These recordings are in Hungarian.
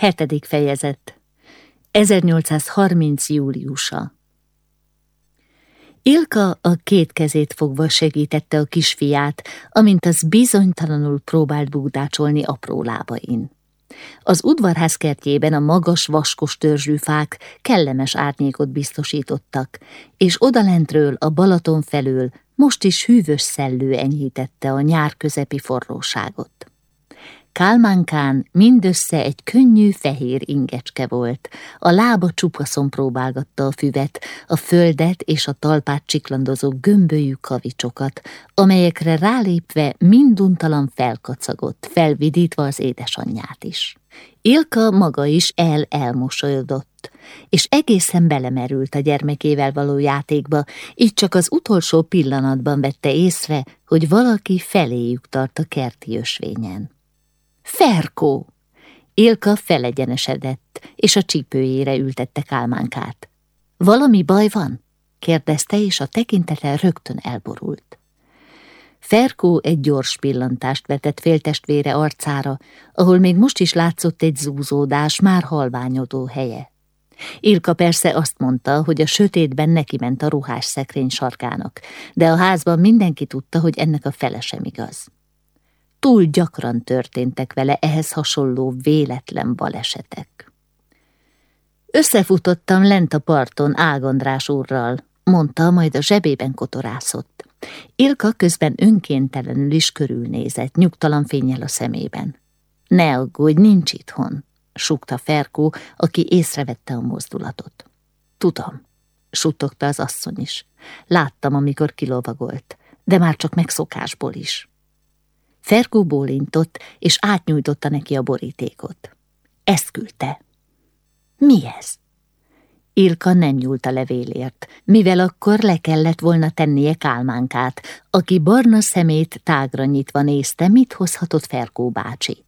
Hetedik fejezet 1830. júliusa Ilka a két kezét fogva segítette a kisfiát, amint az bizonytalanul próbált bugdácsolni apró lábain. Az udvarház kertjében a magas, vaskos törzsű fák kellemes árnyékot biztosítottak, és odalentről a Balaton felől most is hűvös szellő enyhítette a nyár közepi forróságot. Kálmánkán mindössze egy könnyű fehér ingecske volt. A lába csupaszon próbálgatta a füvet, a földet és a talpát csiklandozó gömbölyű kavicsokat, amelyekre rálépve minduntalan felkacagott, felvidítva az édesanyját is. Ilka maga is el-elmosolyodott, és egészen belemerült a gyermekével való játékba, így csak az utolsó pillanatban vette észre, hogy valaki feléjük tart a kerti ösvényen. Ferkó! Ilka felegyenesedett, és a csípőjére ültette Kálmánkát. Valami baj van? kérdezte, és a tekintete rögtön elborult. Ferkó egy gyors pillantást vetett féltestvére arcára, ahol még most is látszott egy zúzódás, már halványodó helye. Ilka persze azt mondta, hogy a sötétben neki ment a ruhás szekrény sarkának, de a házban mindenki tudta, hogy ennek a fele sem igaz túl gyakran történtek vele ehhez hasonló véletlen balesetek. Összefutottam lent a parton Ágandrás úrral, mondta, majd a zsebében kotorászott. Ilka közben önkéntelenül is körülnézett, nyugtalan fényel a szemében. Ne aggódj, nincs itthon, súgta Ferkó, aki észrevette a mozdulatot. Tudom, suttogta az asszony is. Láttam, amikor kilovagolt, de már csak megszokásból is. Ferkó bólintott, és átnyújtotta neki a borítékot. Ezt küldte. Mi ez? Ilka nem nyúlt a levélért, mivel akkor le kellett volna tennie Kálmánkát, aki barna szemét tágra nyitva nézte, mit hozhatott Ferkó bácsi.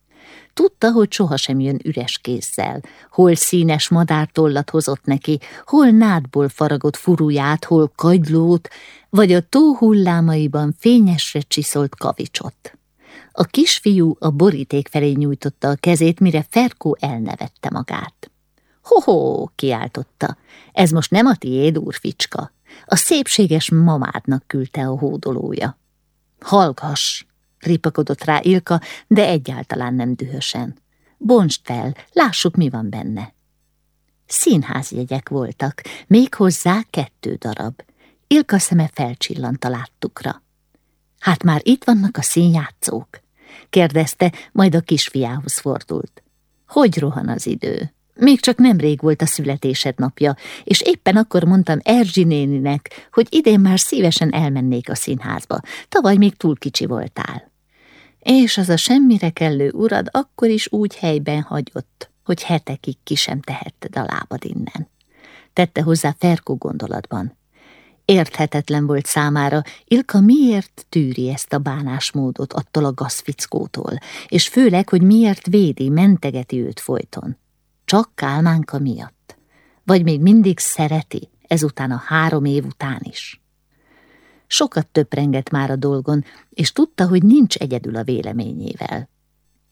Tudta, hogy sohasem jön üres kézzel, hol színes madártollat hozott neki, hol nádból faragott furuját, hol kagylót, vagy a tó hullámaiban fényesre csiszolt kavicsot. A kisfiú a boríték felé nyújtotta a kezét, mire Ferkó elnevette magát. Ho-ho, kiáltotta, ez most nem a tiéd, úrficska. A szépséges mamádnak küldte a hódolója. Hallgass, ripakodott rá Ilka, de egyáltalán nem dühösen. Bontsd fel, lássuk, mi van benne. Színházjegyek voltak, méghozzá kettő darab. Ilka szeme felcsillant a láttukra. Hát már itt vannak a színjátszók? kérdezte, majd a kisfiához fordult. Hogy rohan az idő? Még csak nemrég volt a születésed napja, és éppen akkor mondtam Erzsi néninek, hogy idén már szívesen elmennék a színházba. Tavaly még túl kicsi voltál. És az a semmire kellő urad akkor is úgy helyben hagyott, hogy hetekig ki sem tehetted a lábad innen. Tette hozzá Ferko gondolatban. Érthetetlen volt számára, Ilka miért tűri ezt a bánásmódot attól a gazfickótól, és főleg, hogy miért védi, mentegeti őt folyton. Csak Kálmánka miatt. Vagy még mindig szereti, ezután a három év után is. Sokat töprengett már a dolgon, és tudta, hogy nincs egyedül a véleményével.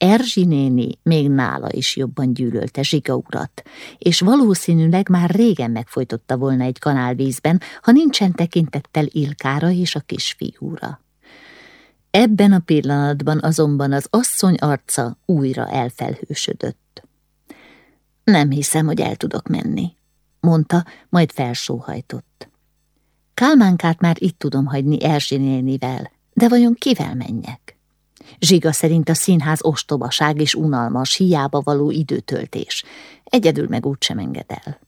Erzsi néni még nála is jobban gyűlölte Zsiga urat, és valószínűleg már régen megfojtotta volna egy kanálvízben, ha nincsen tekintettel Ilkára és a kisfiúra. Ebben a pillanatban azonban az asszony arca újra elfelhősödött. Nem hiszem, hogy el tudok menni, mondta, majd felsóhajtott. Kálmánkát már itt tudom hagyni Erzsi nénivel, de vajon kivel menjek? Zsiga szerint a színház ostobaság és unalmas, hiába való időtöltés. Egyedül meg úgysem enged el.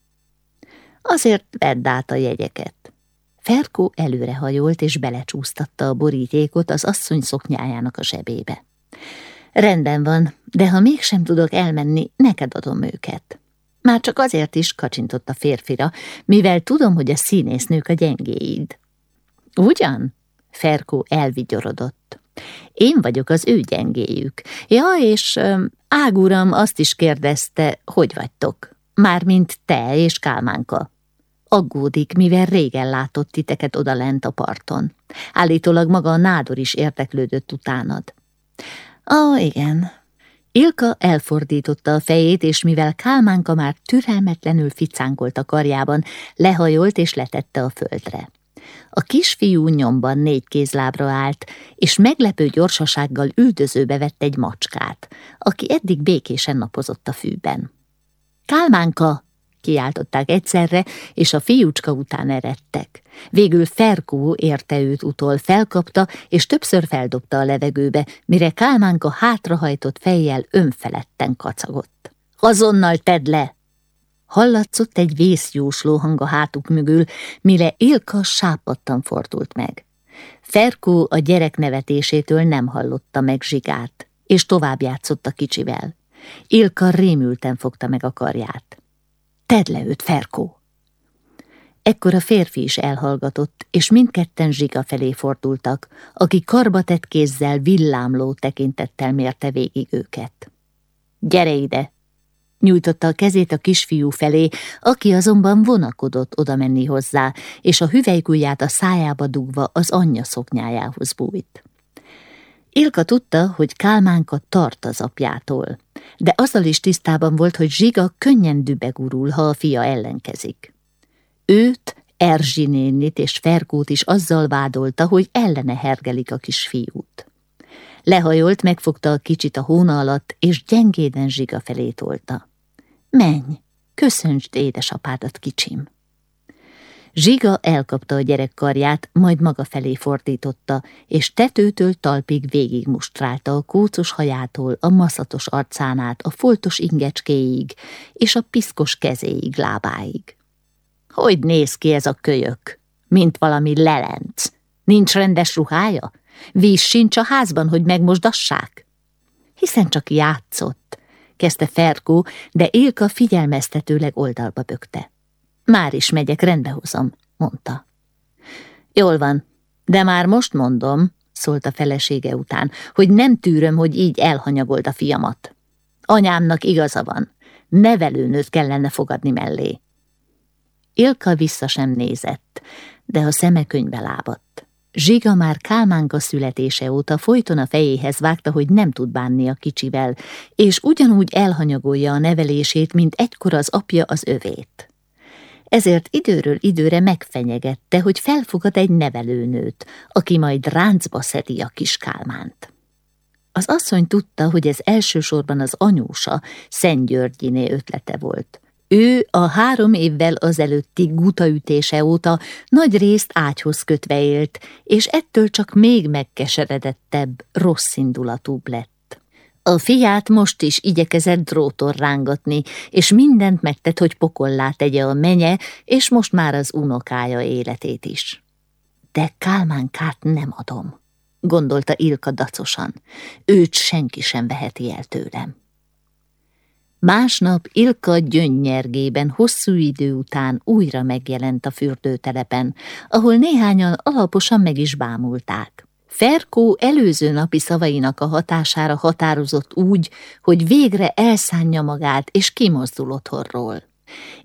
Azért vedd át a jegyeket. Ferkó előrehajolt és belecsúsztatta a borítékot az asszony szoknyájának a zsebébe. Rendben van, de ha mégsem tudok elmenni, neked adom őket. Már csak azért is kacsintott a férfira, mivel tudom, hogy a színésznők a gyengéid. Ugyan? Ferkó elvigyorodott. Én vagyok az ő gyengéjük. Ja, és Águram azt is kérdezte, hogy vagytok, mármint te és Kálmánka. Aggódik, mivel régen látott titeket odalent a parton. Állítólag maga a nádor is érteklődött utánad. Ah, igen. Ilka elfordította a fejét, és mivel Kálmánka már türelmetlenül ficánkolt a karjában, lehajolt és letette a földre. A kisfiú nyomban négy kézlábra állt, és meglepő gyorsasággal üldözőbe vett egy macskát, aki eddig békésen napozott a fűben. Kálmánka! kiáltották egyszerre, és a fiúcska után eredtek. Végül Ferkó érte őt utol, felkapta, és többször feldobta a levegőbe, mire Kálmánka hátrahajtott fejjel önfeledten kacagott. Azonnal tedd le! Hallatszott egy vészjósló hang a hátuk mögül, mire Ilka sápadtan fordult meg. Ferkó a gyerek nevetésétől nem hallotta meg zsigát, és tovább játszott a kicsivel. Ilka rémülten fogta meg a karját. Tedd le őt, Ferkó! Ekkor a férfi is elhallgatott, és mindketten zsiga felé fordultak, aki karbatett kézzel villámló tekintettel mérte végig őket. Gyere ide! Nyújtotta a kezét a kisfiú felé, aki azonban vonakodott oda menni hozzá, és a hüvelykujját a szájába dugva az anyja szoknyájához bújt. Ilka tudta, hogy Kálmánka tart az apjától, de azzal is tisztában volt, hogy Zsiga könnyen dübegurul, ha a fia ellenkezik. Őt, Erzsi nénit és Ferkót is azzal vádolta, hogy ellene hergelik a kisfiút. Lehajolt, megfogta a kicsit a hóna alatt, és gyengéden Zsiga felé tolta. Menj, köszöntsd édesapádat, kicsim! Zsiga elkapta a gyerek karját, majd maga felé fordította, és tetőtől talpig végigmustrálta a kócos hajától, a maszatos arcánát, a foltos ingecskéig, és a piszkos kezéig, lábáig. Hogy néz ki ez a kölyök? Mint valami lelenc. Nincs rendes ruhája? Víz sincs a házban, hogy megmosdassák? Hiszen csak játszott, kezdte Ferkó, de Ilka figyelmeztetőleg oldalba bökte. Már is megyek, rendbe hozom, mondta. Jól van, de már most mondom, szólt a felesége után, hogy nem tűröm, hogy így elhanyagold a fiamat. Anyámnak igaza van, nevelőnőt kellene fogadni mellé. Ilka vissza sem nézett, de a szeme könyvbe lábadt. Zsiga már Kálmánka születése óta folyton a fejéhez vágta, hogy nem tud bánni a kicsivel, és ugyanúgy elhanyagolja a nevelését, mint egykor az apja az övét ezért időről időre megfenyegette, hogy felfogad egy nevelőnőt, aki majd ráncba szedi a kis kálmánt. Az asszony tudta, hogy ez elsősorban az anyósa, Szent Györgyiné ötlete volt. Ő a három évvel azelőtti gutaütése óta nagy részt ágyhoz kötve élt, és ettől csak még megkeseredettebb, rosszindulatúbb lett. A fiát most is igyekezett drótor rángatni, és mindent megtett, hogy pokollá tegye a menye, és most már az unokája életét is. De Kálmánkát nem adom, gondolta Ilka dacosan. Őt senki sem veheti el tőlem. Másnap Ilka gyönnyergében hosszú idő után újra megjelent a fürdőtelepen, ahol néhányan alaposan meg is bámulták. Ferkó előző napi szavainak a hatására határozott úgy, hogy végre elszánja magát és kimozdul otthonról.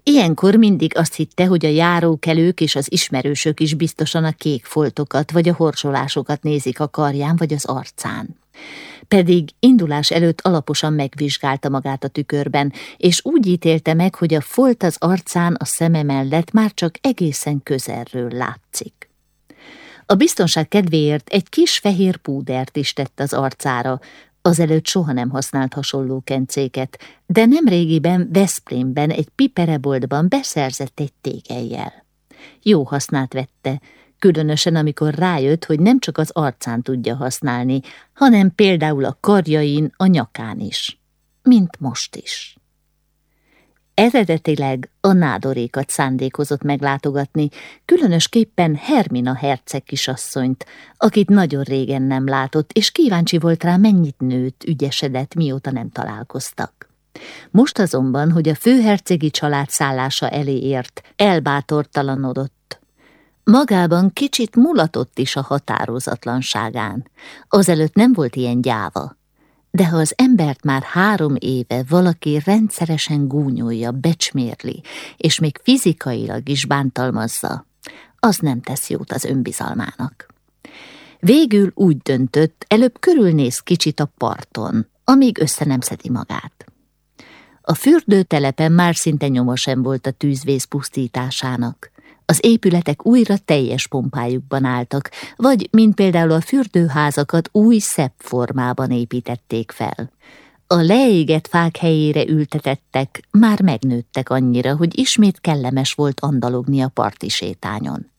Ilyenkor mindig azt hitte, hogy a járókelők és az ismerősök is biztosan a kék foltokat vagy a horsolásokat nézik a karján vagy az arcán. Pedig indulás előtt alaposan megvizsgálta magát a tükörben, és úgy ítélte meg, hogy a folt az arcán a szeme mellett már csak egészen közelről látszik. A biztonság kedvéért egy kis fehér púdert is tett az arcára, azelőtt soha nem használt hasonló kencéket, de nemrégiben Veszprémben egy pipereboltban beszerzett egy tégelyjel. Jó hasznát vette, különösen amikor rájött, hogy nem csak az arcán tudja használni, hanem például a karjain, a nyakán is. Mint most is. Eredetileg a nádorékat szándékozott meglátogatni, különösképpen Hermina herceg kisasszonyt, akit nagyon régen nem látott, és kíváncsi volt rá, mennyit nőtt, ügyesedett, mióta nem találkoztak. Most azonban, hogy a főhercegi család szállása elé ért, elbátortalanodott. Magában kicsit mulatott is a határozatlanságán. Azelőtt nem volt ilyen gyáva de ha az embert már három éve valaki rendszeresen gúnyolja, becsmérli, és még fizikailag is bántalmazza, az nem tesz jót az önbizalmának. Végül úgy döntött, előbb körülnéz kicsit a parton, amíg össze nem szedi magát. A fürdőtelepen már szinte nyoma sem volt a tűzvész pusztításának. Az épületek újra teljes pompájukban álltak, vagy, mint például a fürdőházakat új szebb formában építették fel. A leégett fák helyére ültetettek, már megnőttek annyira, hogy ismét kellemes volt andalogni a parti sétányon.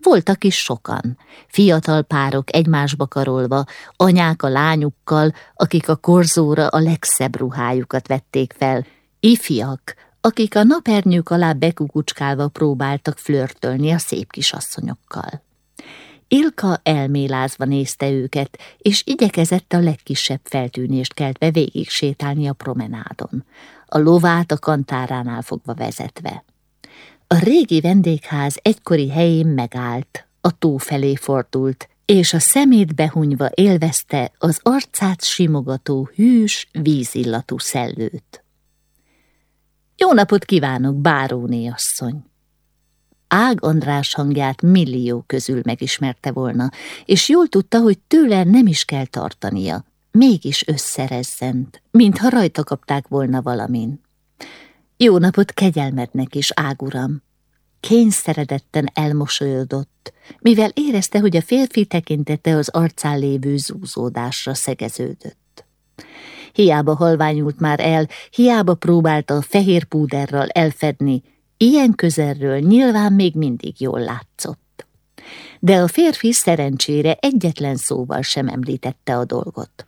Voltak is sokan, fiatal párok egymásba karolva, anyák a lányukkal, akik a korzóra a legszebb ruhájukat vették fel, ifjak, akik a napernyők alá bekukucskálva próbáltak flörtölni a szép kisasszonyokkal. Ilka elmélázva nézte őket, és igyekezett a legkisebb feltűnést keltve végig sétálni a promenádon, a lovát a kantáránál fogva vezetve. A régi vendégház egykori helyén megállt, a tó felé fordult, és a szemét behunyva élvezte az arcát simogató hűs, vízillatú szellőt. Jó napot kívánok, báróné asszony! Ág András hangját millió közül megismerte volna, és jól tudta, hogy tőle nem is kell tartania. Mégis összerezzent, mintha rajta kapták volna valamin. Jó napot kegyelmednek is, águram! Kényszeredetten elmosolyodott, mivel érezte, hogy a férfi tekintete az arcán lévő zúzódásra szegeződött. Hiába halványult már el, hiába próbálta fehér púderral elfedni, Ilyen közelről nyilván még mindig jól látszott. De a férfi szerencsére egyetlen szóval sem említette a dolgot.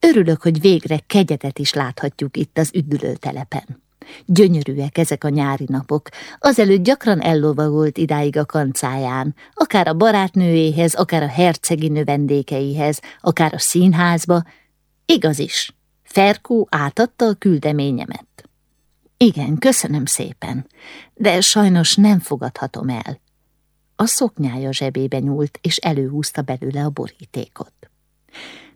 Örülök, hogy végre kegyetet is láthatjuk itt az üdülőtelepen. Gyönyörűek ezek a nyári napok, azelőtt gyakran ellovagolt idáig a kancáján, akár a barátnőjéhez, akár a hercegi növendékeihez, akár a színházba. Igaz is, Ferkó átadta a küldeményemet. Igen, köszönöm szépen, de sajnos nem fogadhatom el. A szoknyája zsebébe nyúlt, és előhúzta belőle a borítékot.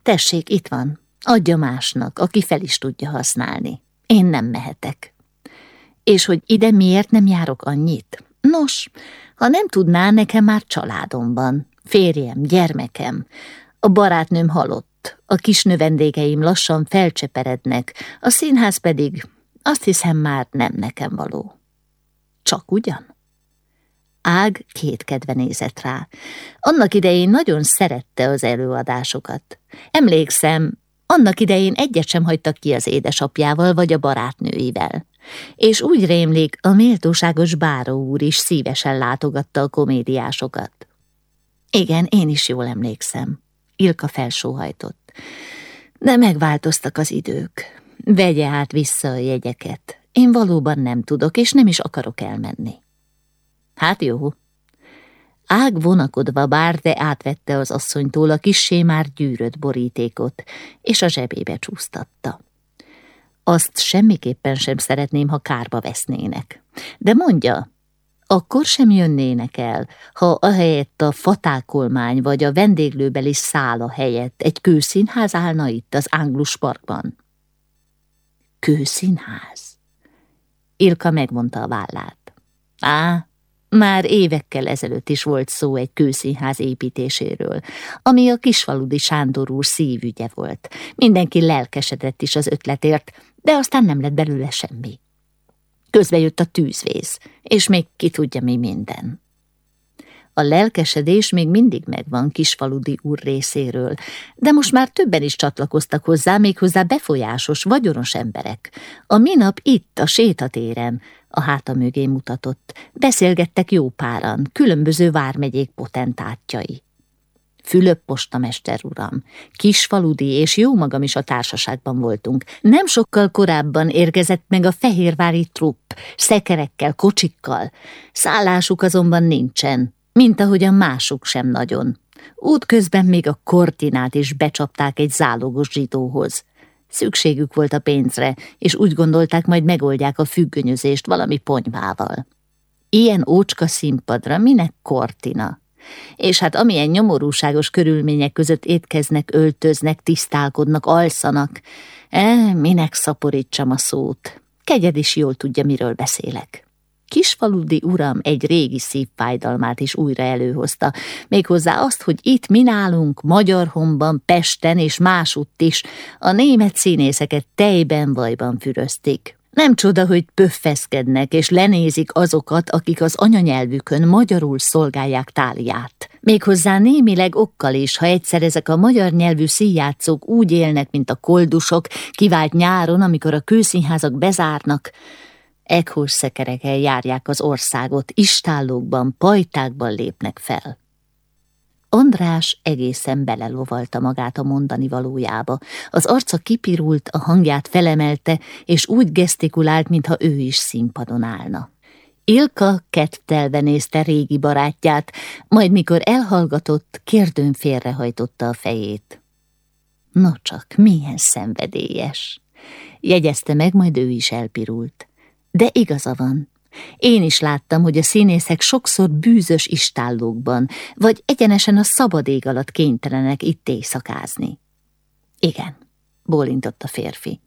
Tessék, itt van, adja másnak, aki fel is tudja használni. Én nem mehetek. És hogy ide miért nem járok annyit? Nos, ha nem tudná, nekem már családom van. Férjem, gyermekem. A barátnőm halott, a kis növendékeim lassan felcseperednek, a színház pedig azt hiszem már nem nekem való. Csak ugyan? Ág kétkedve nézett rá. Annak idején nagyon szerette az előadásokat. Emlékszem, annak idején egyet sem hagytak ki az édesapjával vagy a barátnőivel. És úgy rémlik, a méltóságos báró úr is szívesen látogatta a komédiásokat. Igen, én is jól emlékszem. Ilka felsóhajtott. De megváltoztak az idők. Vegye át vissza a jegyeket. Én valóban nem tudok, és nem is akarok elmenni. Hát jó. Ág vonakodva bár, de átvette az asszonytól a kissé már gyűrött borítékot, és a zsebébe csúsztatta. Azt semmiképpen sem szeretném, ha kárba vesznének. De mondja, akkor sem jönnének el, ha ahelyett a fatákolmány vagy a vendéglőbeli szála helyett egy kőszínház állna itt az Anglus Parkban. Kőszínház? Ilka megmondta a vállát. Á, már évekkel ezelőtt is volt szó egy kőszínház építéséről, ami a kisfaludi Sándor úr szívügye volt. Mindenki lelkesedett is az ötletért, de aztán nem lett belőle semmi. Közbe jött a tűzvész, és még ki tudja mi minden. A lelkesedés még mindig megvan kisfaludi úr részéről, de most már többen is csatlakoztak hozzá, méghozzá befolyásos, vagyonos emberek. A minap itt, a sétatéren, a háta mögé mutatott, beszélgettek jó páran, különböző vármegyék potentátjai. Fülöp postamester uram, kisfaludi és jó magam is a társaságban voltunk. Nem sokkal korábban érkezett meg a fehérvári trupp, szekerekkel, kocsikkal. Szállásuk azonban nincsen, mint ahogyan mások sem nagyon. Útközben még a kortinát is becsapták egy zálogos zsidóhoz. Szükségük volt a pénzre, és úgy gondolták, majd megoldják a függönyözést valami ponyvával. Ilyen ócska színpadra minek kortina? És hát amilyen nyomorúságos körülmények között étkeznek, öltöznek, tisztálkodnak, alszanak, e, minek szaporítsam a szót. Kegyed is jól tudja, miről beszélek. kisfaludi uram egy régi szívfájdalmát is újra előhozta, méghozzá azt, hogy itt mi nálunk, Magyarhomban, Pesten és másutt is a német színészeket tejben vajban fürözték. Nem csoda, hogy pöffeszkednek és lenézik azokat, akik az anyanyelvükön magyarul szolgálják táliát. Méghozzá némileg okkal is, ha egyszer ezek a magyar nyelvű színjátszók úgy élnek, mint a koldusok, kivált nyáron, amikor a kőszínházak bezárnak, ekhús szekerekkel járják az országot, istállókban, pajtákban lépnek fel. András egészen belelovalta magát a mondani valójába. Az arca kipirult, a hangját felemelte, és úgy gesztikulált, mintha ő is színpadon állna. Ilka kettelve nézte régi barátját, majd mikor elhallgatott, kérdőn félrehajtotta a fejét. No csak, milyen szenvedélyes! Jegyezte meg, majd ő is elpirult. De igaza van. Én is láttam, hogy a színészek sokszor bűzös istállókban, vagy egyenesen a szabad ég alatt kénytelenek itt éjszakázni. Igen, bólintott a férfi.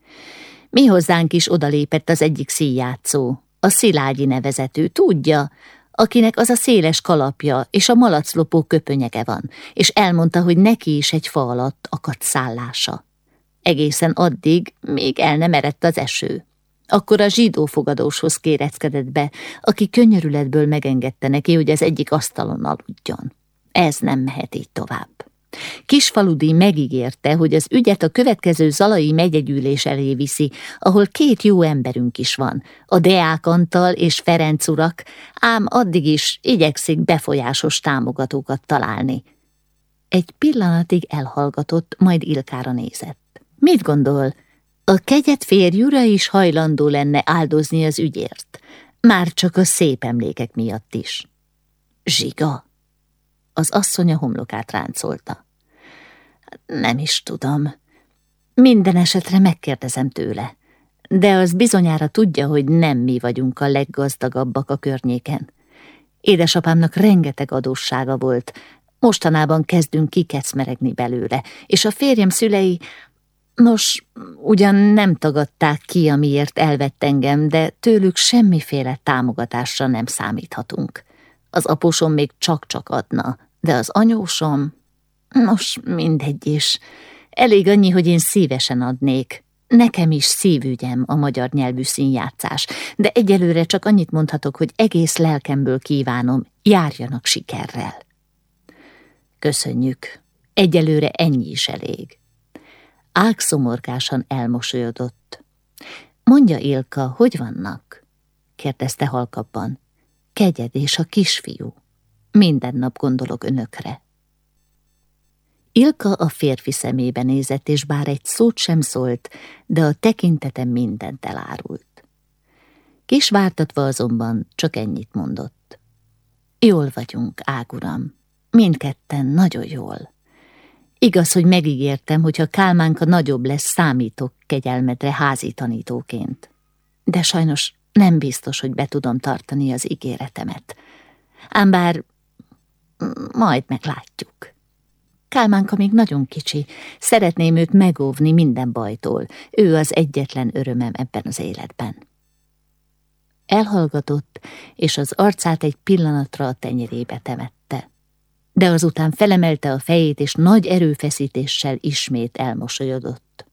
Mi hozzánk is odalépett az egyik színjátszó, a Szilágyi nevezető, tudja, akinek az a széles kalapja és a malaclopó köpönyege van, és elmondta, hogy neki is egy fa alatt akadt szállása. Egészen addig, még el nem erett az eső. Akkor a zsidó fogadóshoz kéreckedett be, aki könyörületből megengedte neki, hogy az egyik asztalon aludjon. Ez nem mehet így tovább. Kisfaludi megígérte, hogy az ügyet a következő Zalai megyegyűlés elé viszi, ahol két jó emberünk is van, a Deák Antal és Ferenc urak, ám addig is igyekszik befolyásos támogatókat találni. Egy pillanatig elhallgatott, majd Ilkára nézett. Mit gondol, a kegyet férjúra is hajlandó lenne áldozni az ügyért, már csak a szép emlékek miatt is. Zsiga! Az asszony a homlokát ráncolta. Nem is tudom. Minden esetre megkérdezem tőle. De az bizonyára tudja, hogy nem mi vagyunk a leggazdagabbak a környéken. Édesapámnak rengeteg adóssága volt, mostanában kezdünk kikecmeregni belőle, és a férjem szülei Nos, ugyan nem tagadták ki, amiért elvett engem, de tőlük semmiféle támogatásra nem számíthatunk. Az apusom még csak-csak adna, de az anyósom... Nos, mindegy is. Elég annyi, hogy én szívesen adnék. Nekem is szívügyem a magyar nyelvű színjátszás, de egyelőre csak annyit mondhatok, hogy egész lelkemből kívánom, járjanak sikerrel. Köszönjük. Egyelőre ennyi is elég. Ágszomorgásan elmosolyodott. Mondja, Ilka, hogy vannak? kérdezte halkabban. Kegyed és a kisfiú. Minden nap gondolok önökre. Ilka a férfi szemébe nézett, és bár egy szót sem szólt, de a tekintete mindent elárult. Kis vártatva azonban csak ennyit mondott. Jól vagyunk, águram, mindketten nagyon jól. Igaz, hogy megígértem, hogy ha Kálmánka nagyobb lesz, számítok kegyelmedre házi tanítóként. De sajnos nem biztos, hogy be tudom tartani az ígéretemet. Ám bár majd meglátjuk. Kálmánka még nagyon kicsi, szeretném őt megóvni minden bajtól. Ő az egyetlen örömem ebben az életben. Elhallgatott, és az arcát egy pillanatra a tenyerébe temette de azután felemelte a fejét, és nagy erőfeszítéssel ismét elmosolyodott.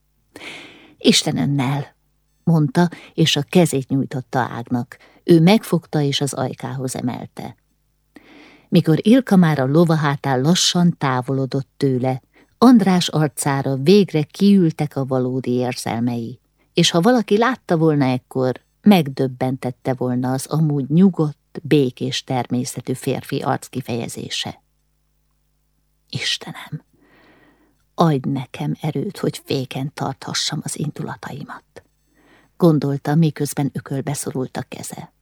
Isten önnel, mondta, és a kezét nyújtotta Ágnak. Ő megfogta, és az ajkához emelte. Mikor Ilka már a lovahátán lassan távolodott tőle, András arcára végre kiültek a valódi érzelmei, és ha valaki látta volna ekkor, megdöbbentette volna az amúgy nyugodt, békés természetű férfi arc kifejezése. Istenem, adj nekem erőt, hogy féken tarthassam az indulataimat. Gondolta, miközben ökölbe szorult a keze.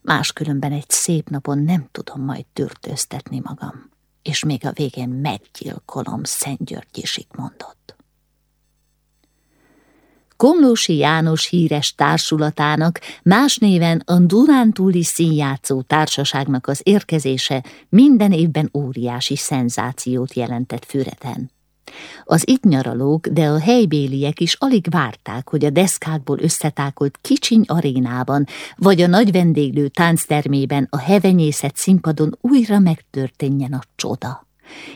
Máskülönben egy szép napon nem tudom majd tűrtőztetni magam, és még a végén meggyilkolom Szent Györgyi mondott. Komlósi János híres társulatának, más néven a Dunántúli színjátszó társaságnak az érkezése minden évben óriási szenzációt jelentett Füreden. Az itt nyaralók, de a helybéliek is alig várták, hogy a deszkákból összetákolt kicsiny arénában, vagy a nagy vendéglő tánctermében a hevenyészet színpadon újra megtörténjen a csoda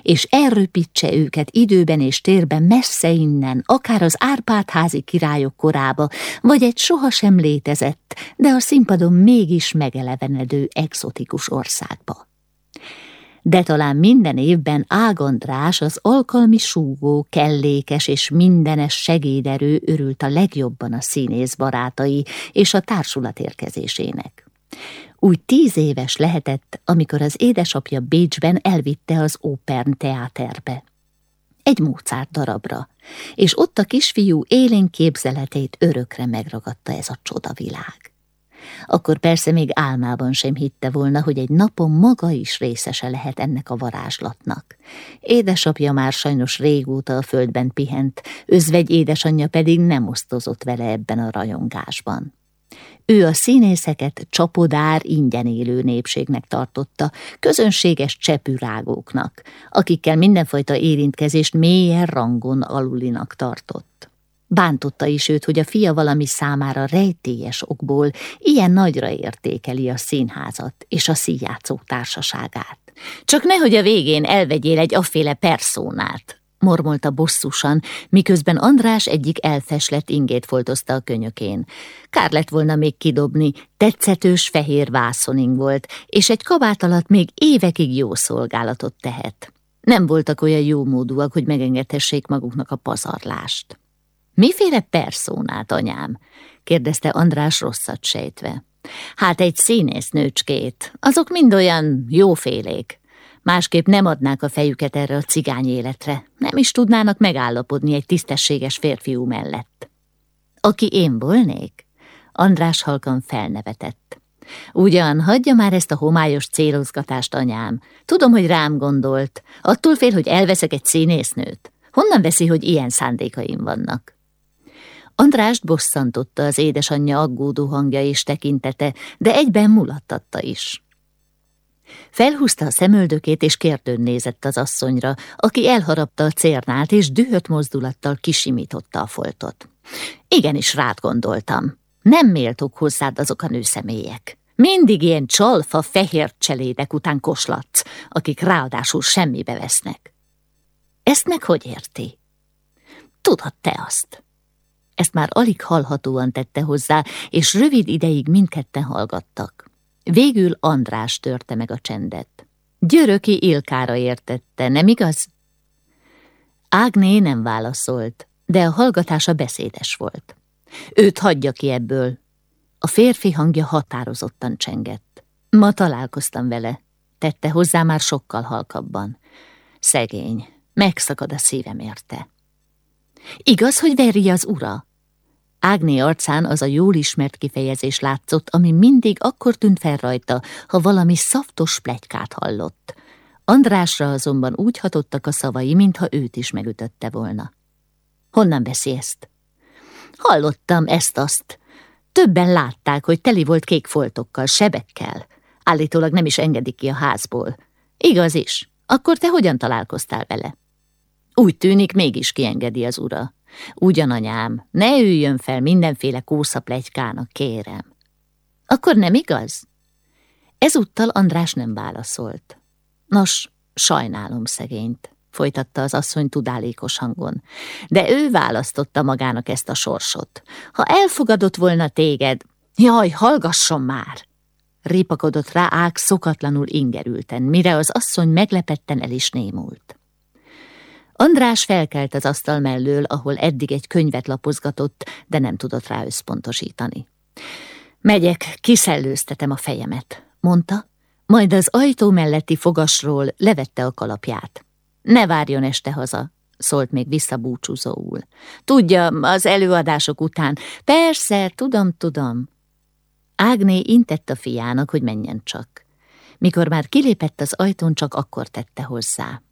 és elröpítse őket időben és térben messze innen, akár az Árpád-házi királyok korába, vagy egy sohasem létezett, de a színpadon mégis megelevenedő exotikus országba de talán minden évben Ágandrás az alkalmi súgó, kellékes és mindenes segéderő örült a legjobban a színész barátai és a társulat érkezésének. Úgy tíz éves lehetett, amikor az édesapja Bécsben elvitte az Opern teáterbe. Egy Mozart darabra, és ott a kisfiú élén képzeletét örökre megragadta ez a csodavilág. Akkor persze még álmában sem hitte volna, hogy egy napon maga is részese lehet ennek a varázslatnak. Édesapja már sajnos régóta a földben pihent, özvegy édesanyja pedig nem osztozott vele ebben a rajongásban. Ő a színészeket csapodár, ingyen élő népségnek tartotta, közönséges csepürágóknak, akikkel mindenfajta érintkezést mélyen rangon alulinak tartott. Bántotta is őt, hogy a fia valami számára rejtélyes okból ilyen nagyra értékeli a színházat és a színjátszó társaságát. Csak nehogy a végén elvegyél egy afféle perszónát, mormolta bosszusan, miközben András egyik elfeslett ingét foltozta a könyökén. Kár lett volna még kidobni, tetszetős fehér vászoning volt, és egy kabát alatt még évekig jó szolgálatot tehet. Nem voltak olyan jó módúak, hogy megengedhessék maguknak a pazarlást. Miféle perszónát, anyám? kérdezte András rosszat sejtve. Hát egy színésznőcskét, azok mind olyan jófélék. Másképp nem adnák a fejüket erre a cigány életre, nem is tudnának megállapodni egy tisztességes férfiú mellett. Aki én volnék? András halkan felnevetett. Ugyan, hagyja már ezt a homályos célozgatást, anyám. Tudom, hogy rám gondolt. Attól fél, hogy elveszek egy színésznőt. Honnan veszi, hogy ilyen szándékaim vannak? Andrást bosszantotta az édesanyja aggódó hangja és tekintete, de egyben mulattatta is. Felhúzta a szemöldökét, és kérdőn nézett az asszonyra, aki elharapta a cérnát, és dühött mozdulattal kisimította a foltot. Igenis rád gondoltam. Nem méltók hozzád azok a nőszemélyek. Mindig ilyen csalfa, fehér cselédek után koslatsz, akik ráadásul semmibe vesznek. Ezt meg hogy érti? Tudod te azt. Ezt már alig hallhatóan tette hozzá, és rövid ideig mindketten hallgattak. Végül András törte meg a csendet. Györöki Ilkára értette, nem igaz? Ágné nem válaszolt, de a hallgatása beszédes volt. Őt hagyja ki ebből. A férfi hangja határozottan csengett. Ma találkoztam vele, tette hozzá már sokkal halkabban. Szegény, megszakad a szívem érte. Igaz, hogy veri az ura? Ágné arcán az a jól ismert kifejezés látszott, ami mindig akkor tűnt fel rajta, ha valami szaftos plegykát hallott. Andrásra azonban úgy hatottak a szavai, mintha őt is megütötte volna. Honnan veszi ezt? Hallottam ezt-azt. Többen látták, hogy teli volt kék foltokkal, sebekkel. Állítólag nem is engedik ki a házból. Igaz is. Akkor te hogyan találkoztál vele? Úgy tűnik, mégis kiengedi az ura. Ugyananyám, ne üljön fel mindenféle kószaplegykának, kérem. Akkor nem igaz? Ezúttal András nem válaszolt. Nos, sajnálom szegényt, folytatta az asszony tudálékos hangon, de ő választotta magának ezt a sorsot. Ha elfogadott volna téged, jaj, hallgasson már! Ripakodott rá Ág szokatlanul ingerülten, mire az asszony meglepetten el is némult. András felkelt az asztal mellől, ahol eddig egy könyvet lapozgatott, de nem tudott rá összpontosítani. Megyek, kiszellőztetem a fejemet, mondta, majd az ajtó melletti fogasról levette a kalapját. Ne várjon este haza, szólt még visszabúcsúzóul. Tudja, az előadások után. Persze, tudom, tudom. Ágné intett a fiának, hogy menjen csak. Mikor már kilépett az ajtón, csak akkor tette hozzá.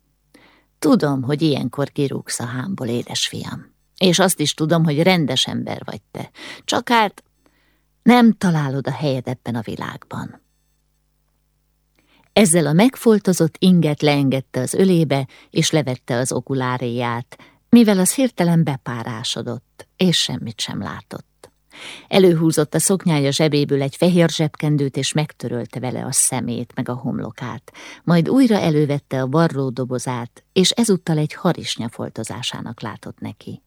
Tudom, hogy ilyenkor kirúgsz a hámból, édesfiam. És azt is tudom, hogy rendes ember vagy te. Csak hát nem találod a helyed ebben a világban. Ezzel a megfoltozott inget leengedte az ölébe, és levette az okuláréját, mivel az hirtelen bepárásodott, és semmit sem látott. Előhúzott a szoknyája zsebéből egy fehér zsebkendőt, és megtörölte vele a szemét, meg a homlokát, majd újra elővette a varró dobozát, és ezúttal egy harisnya foltozásának látott neki.